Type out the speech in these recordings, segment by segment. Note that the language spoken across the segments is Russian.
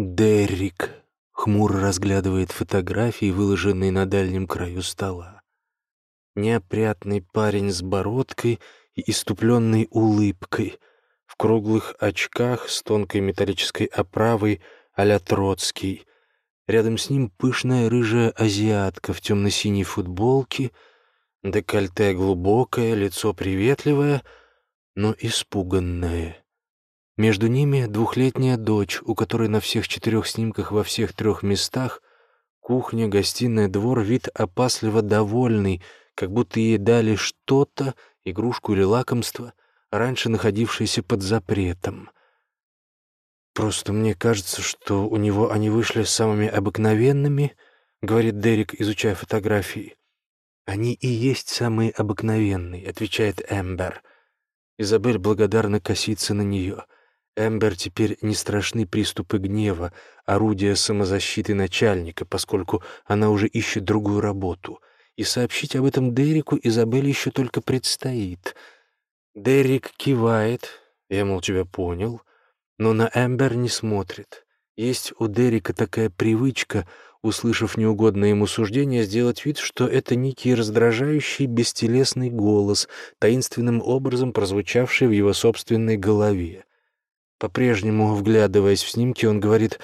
Деррик хмуро разглядывает фотографии, выложенные на дальнем краю стола. Неопрятный парень с бородкой и иступленной улыбкой, в круглых очках с тонкой металлической оправой а Троцкий. Рядом с ним пышная рыжая азиатка в темно-синей футболке, декольте глубокое, лицо приветливое, но испуганное. Между ними двухлетняя дочь, у которой на всех четырех снимках во всех трех местах кухня, гостиная, двор, вид опасливо довольный, как будто ей дали что-то, игрушку или лакомство, раньше находившееся под запретом. «Просто мне кажется, что у него они вышли самыми обыкновенными», — говорит Дерек, изучая фотографии. «Они и есть самые обыкновенные», — отвечает Эмбер. Изабель благодарно косится на нее — Эмбер теперь не страшны приступы гнева, орудия самозащиты начальника, поскольку она уже ищет другую работу. И сообщить об этом Дереку Изабель еще только предстоит. Дерек кивает, я, мол, тебя понял, но на Эмбер не смотрит. Есть у Дерека такая привычка, услышав неугодное ему суждение, сделать вид, что это некий раздражающий бестелесный голос, таинственным образом прозвучавший в его собственной голове. По-прежнему, вглядываясь в снимки, он говорит,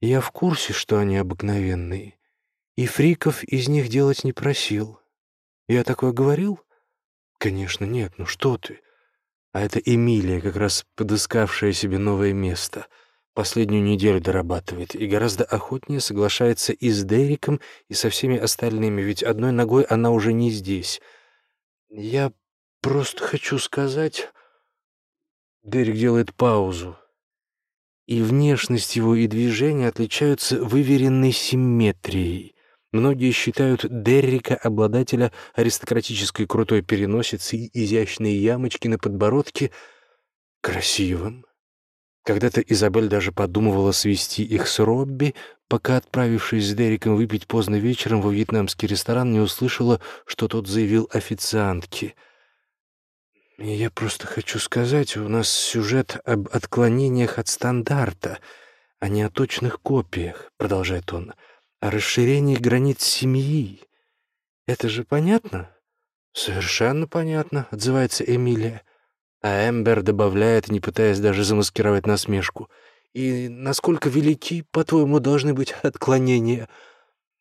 «Я в курсе, что они обыкновенные, и фриков из них делать не просил. Я такое говорил?» «Конечно, нет, ну что ты!» А это Эмилия, как раз подыскавшая себе новое место. Последнюю неделю дорабатывает и гораздо охотнее соглашается и с Дериком, и со всеми остальными, ведь одной ногой она уже не здесь. Я просто хочу сказать... Дерек делает паузу. И внешность его и движения отличаются выверенной симметрией. Многие считают Деррика, обладателя аристократической крутой переносицы и изящные ямочки на подбородке, красивым. Когда-то Изабель даже подумывала свести их с Робби, пока, отправившись с Дерриком выпить поздно вечером во вьетнамский ресторан, не услышала, что тот заявил официантке — «Я просто хочу сказать, у нас сюжет об отклонениях от стандарта, а не о точных копиях», — продолжает он, — «о расширении границ семьи. Это же понятно?» «Совершенно понятно», — отзывается Эмилия. А Эмбер добавляет, не пытаясь даже замаскировать насмешку. «И насколько велики, по-твоему, должны быть отклонения?»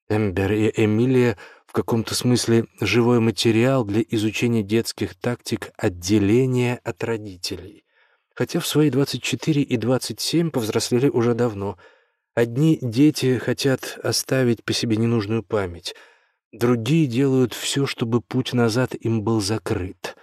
Эмбер и Эмилия в каком-то смысле живой материал для изучения детских тактик отделения от родителей. Хотя в свои 24 и 27 повзрослели уже давно. Одни дети хотят оставить по себе ненужную память, другие делают все, чтобы путь назад им был закрыт.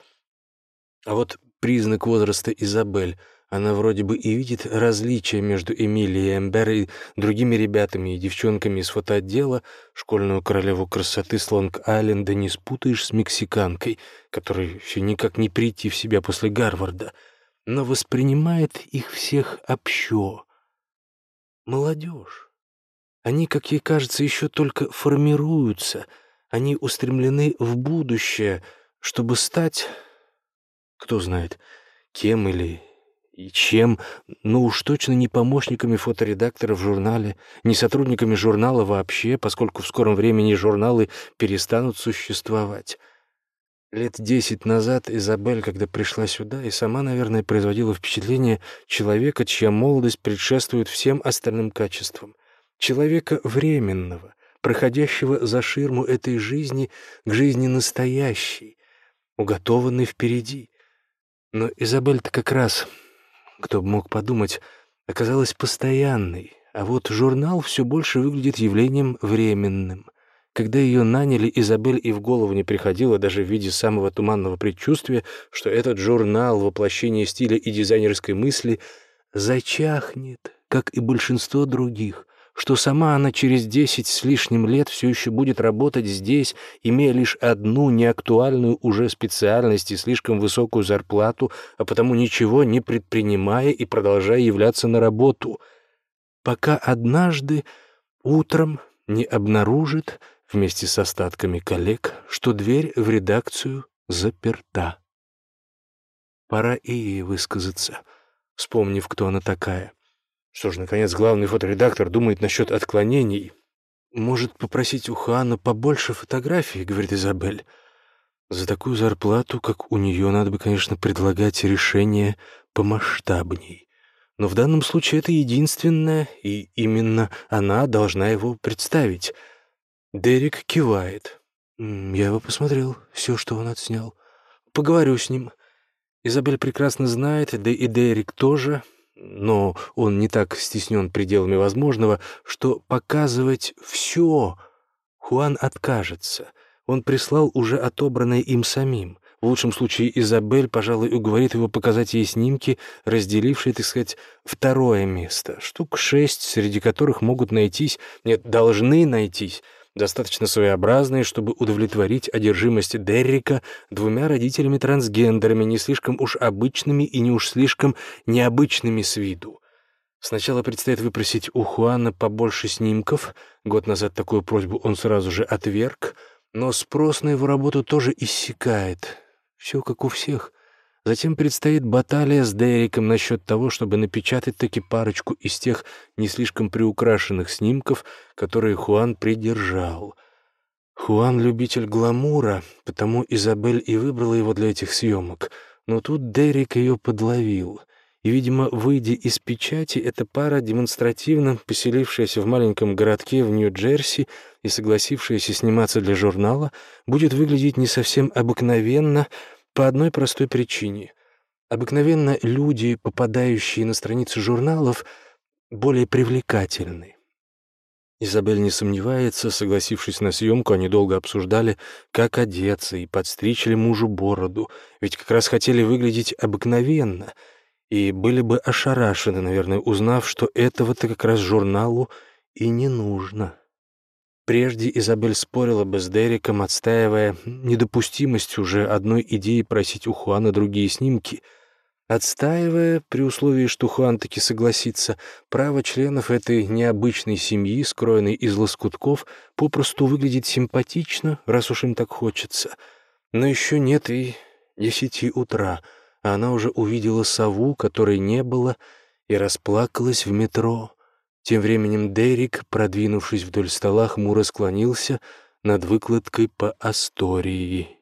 А вот признак возраста Изабель — она вроде бы и видит различия между Эмилией Эмбер и другими ребятами и девчонками из фотоотдела. Школьную королеву красоты с Лонг-Айленда не спутаешь с мексиканкой, которой все никак не прийти в себя после Гарварда, но воспринимает их всех общо. Молодежь. Они, как ей кажется, еще только формируются. Они устремлены в будущее, чтобы стать, кто знает, кем или и чем? Ну уж точно не помощниками фоторедактора в журнале, не сотрудниками журнала вообще, поскольку в скором времени журналы перестанут существовать. Лет десять назад Изабель, когда пришла сюда, и сама, наверное, производила впечатление человека, чья молодость предшествует всем остальным качествам. Человека временного, проходящего за ширму этой жизни к жизни настоящей, уготованной впереди. Но Изабель-то как раз кто бы мог подумать, оказалась постоянной, а вот журнал все больше выглядит явлением временным. Когда ее наняли, Изабель и в голову не приходило даже в виде самого туманного предчувствия, что этот журнал, воплощение стиля и дизайнерской мысли, зачахнет, как и большинство других, что сама она через десять с лишним лет все еще будет работать здесь, имея лишь одну неактуальную уже специальность и слишком высокую зарплату, а потому ничего не предпринимая и продолжая являться на работу, пока однажды утром не обнаружит вместе с остатками коллег, что дверь в редакцию заперта. Пора и ей высказаться, вспомнив, кто она такая. Что ж, наконец, главный фоторедактор думает насчет отклонений. «Может попросить у Хана побольше фотографий», — говорит Изабель. «За такую зарплату, как у нее, надо бы, конечно, предлагать решение помасштабней. Но в данном случае это единственное, и именно она должна его представить». Дерек кивает. «Я его посмотрел, все, что он отснял. Поговорю с ним. Изабель прекрасно знает, да и Дерек тоже, но он не так стеснен пределами возможного, что показывать все Хуан откажется. Он прислал уже отобранное им самим. В лучшем случае Изабель, пожалуй, уговорит его показать ей снимки, разделившие, так сказать, второе место. Штук шесть, среди которых могут найтись, нет, должны найтись достаточно своеобразные, чтобы удовлетворить одержимость Деррика двумя родителями-трансгендерами, не слишком уж обычными и не уж слишком необычными с виду. Сначала предстоит выпросить у Хуана побольше снимков, год назад такую просьбу он сразу же отверг, но спрос на его работу тоже иссякает. Все как у всех. Затем предстоит баталия с Дериком насчет того, чтобы напечатать таки парочку из тех не слишком приукрашенных снимков, которые Хуан придержал. Хуан — любитель гламура, потому Изабель и выбрала его для этих съемок. Но тут Дерик ее подловил. И, видимо, выйдя из печати, эта пара, демонстративно поселившаяся в маленьком городке в Нью-Джерси и согласившаяся сниматься для журнала, будет выглядеть не совсем обыкновенно — по одной простой причине. Обыкновенно люди, попадающие на страницы журналов, более привлекательны. Изабель не сомневается, согласившись на съемку, они долго обсуждали, как одеться, и подстричь ли мужу бороду, ведь как раз хотели выглядеть обыкновенно, и были бы ошарашены, наверное, узнав, что этого-то как раз журналу и не нужно. Прежде Изабель спорила бы с Дереком, отстаивая недопустимость уже одной идеи просить у Хуана другие снимки, отстаивая, при условии, что Хуан таки согласится, право членов этой необычной семьи, скроенной из лоскутков, попросту выглядеть симпатично, раз уж им так хочется. Но еще нет и десяти утра, а она уже увидела сову, которой не было, и расплакалась в метро. Тем временем Дерек, продвинувшись вдоль стола, хмуро склонился над выкладкой по Астории.